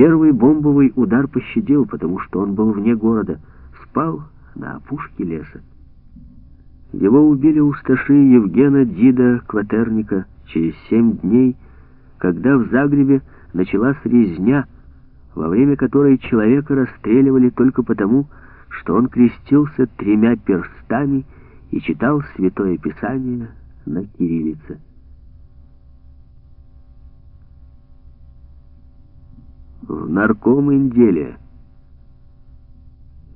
Первый бомбовый удар пощадил, потому что он был вне города, спал на опушке леса. Его убили усташи Евгена Дида Кватерника через семь дней, когда в Загребе началась резня, во время которой человека расстреливали только потому, что он крестился тремя перстами и читал Святое Писание на кириллице. В нарком-инделе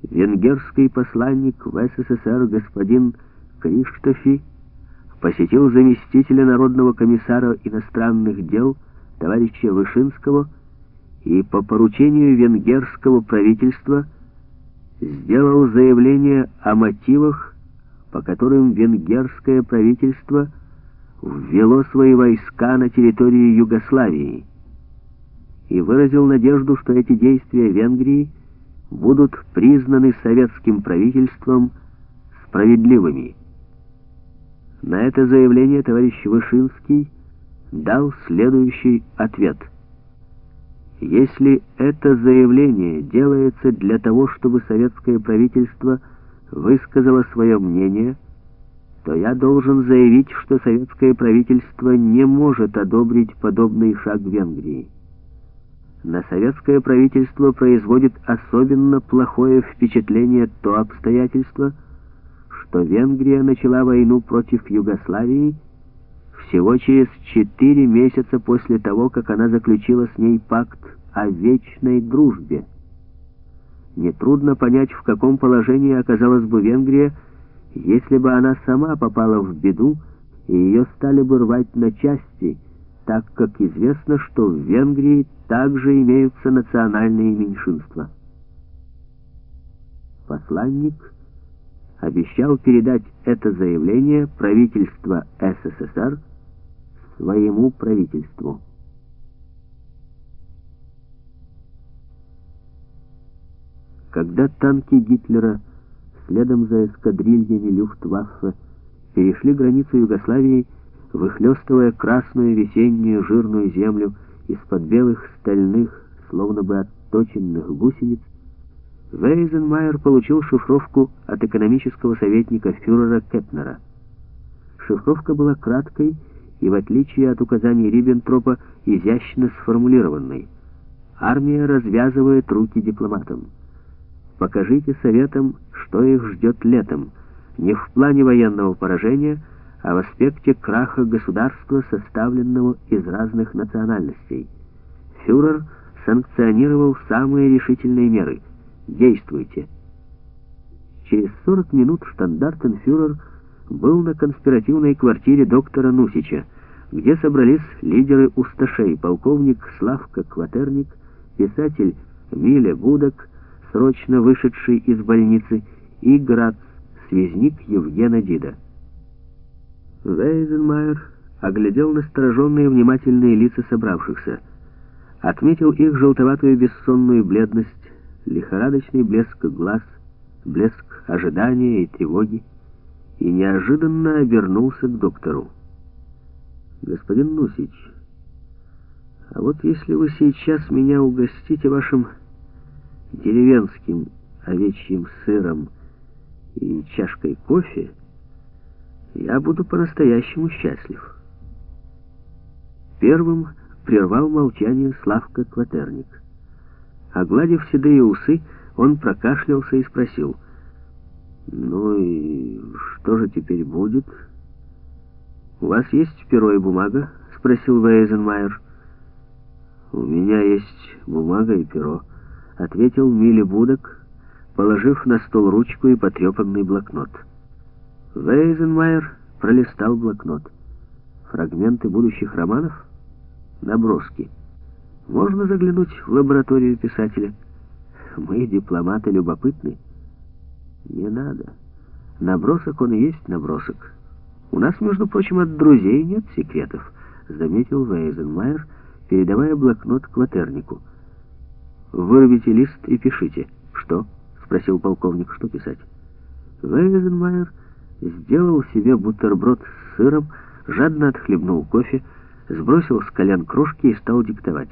венгерский посланник в СССР господин Криштофи посетил заместителя Народного комиссара иностранных дел товарища Вышинского и по поручению венгерского правительства сделал заявление о мотивах, по которым венгерское правительство ввело свои войска на территорию Югославии и выразил надежду, что эти действия Венгрии будут признаны советским правительством справедливыми. На это заявление товарищ Вышинский дал следующий ответ. Если это заявление делается для того, чтобы советское правительство высказало свое мнение, то я должен заявить, что советское правительство не может одобрить подобный шаг Венгрии. На советское правительство производит особенно плохое впечатление то обстоятельство, что Венгрия начала войну против Югославии всего через четыре месяца после того, как она заключила с ней пакт о вечной дружбе. Нетрудно понять, в каком положении оказалась бы Венгрия, если бы она сама попала в беду, и ее стали бы рвать на части, так как известно, что в Венгрии также имеются национальные меньшинства. Посланник обещал передать это заявление правительства СССР своему правительству. Когда танки Гитлера следом за эскадрильями Люфтваффе перешли границу Югославии, выхлестывая красную весеннюю жирную землю из-под белых стальных, словно бы отточенных гусениц, Вейзенмайер получил шифровку от экономического советника фюрера Кетнера. Шифровка была краткой и, в отличие от указаний Риббентропа, изящно сформулированной. Армия развязывает руки дипломатам. Покажите советам, что их ждет летом, не в плане военного поражения, а в аспекте краха государства, составленного из разных национальностей. Фюрер санкционировал самые решительные меры — Действуйте. Через 40 минут штандартенфюрер был на конспиративной квартире доктора Нусича, где собрались лидеры усташей, полковник Славка Кватерник, писатель Миля Будок, срочно вышедший из больницы, и Грац, связник Евгена Дида. Вейзенмайер оглядел настороженные внимательные лица собравшихся, отметил их желтоватую бессонную бледность, лихорадочный блеск глаз, блеск ожидания и тревоги, и неожиданно обернулся к доктору. «Господин Нусич, а вот если вы сейчас меня угостите вашим деревенским овечьим сыром и чашкой кофе, я буду по-настоящему счастлив». Первым прервал молчание Славка Кватерник. Огладив седые усы, он прокашлялся и спросил, «Ну и что же теперь будет?» «У вас есть перо и бумага?» — спросил Вейзенмайер. «У меня есть бумага и перо», — ответил Милли Будок, положив на стол ручку и потрепанный блокнот. Вейзенмайер пролистал блокнот. Фрагменты будущих романов? Наброски. Можно заглянуть в лабораторию писателя? Мы, дипломаты, любопытны. Не надо. Набросок он и есть набросок. У нас, между прочим, от друзей нет секретов, заметил Вейзенмайер, передавая блокнот кватернику. Вырвите лист и пишите. Что? Спросил полковник, что писать. Вейзенмайер сделал себе бутерброд с сыром, жадно отхлебнул кофе, сбросил с колен крошки и стал диктовать.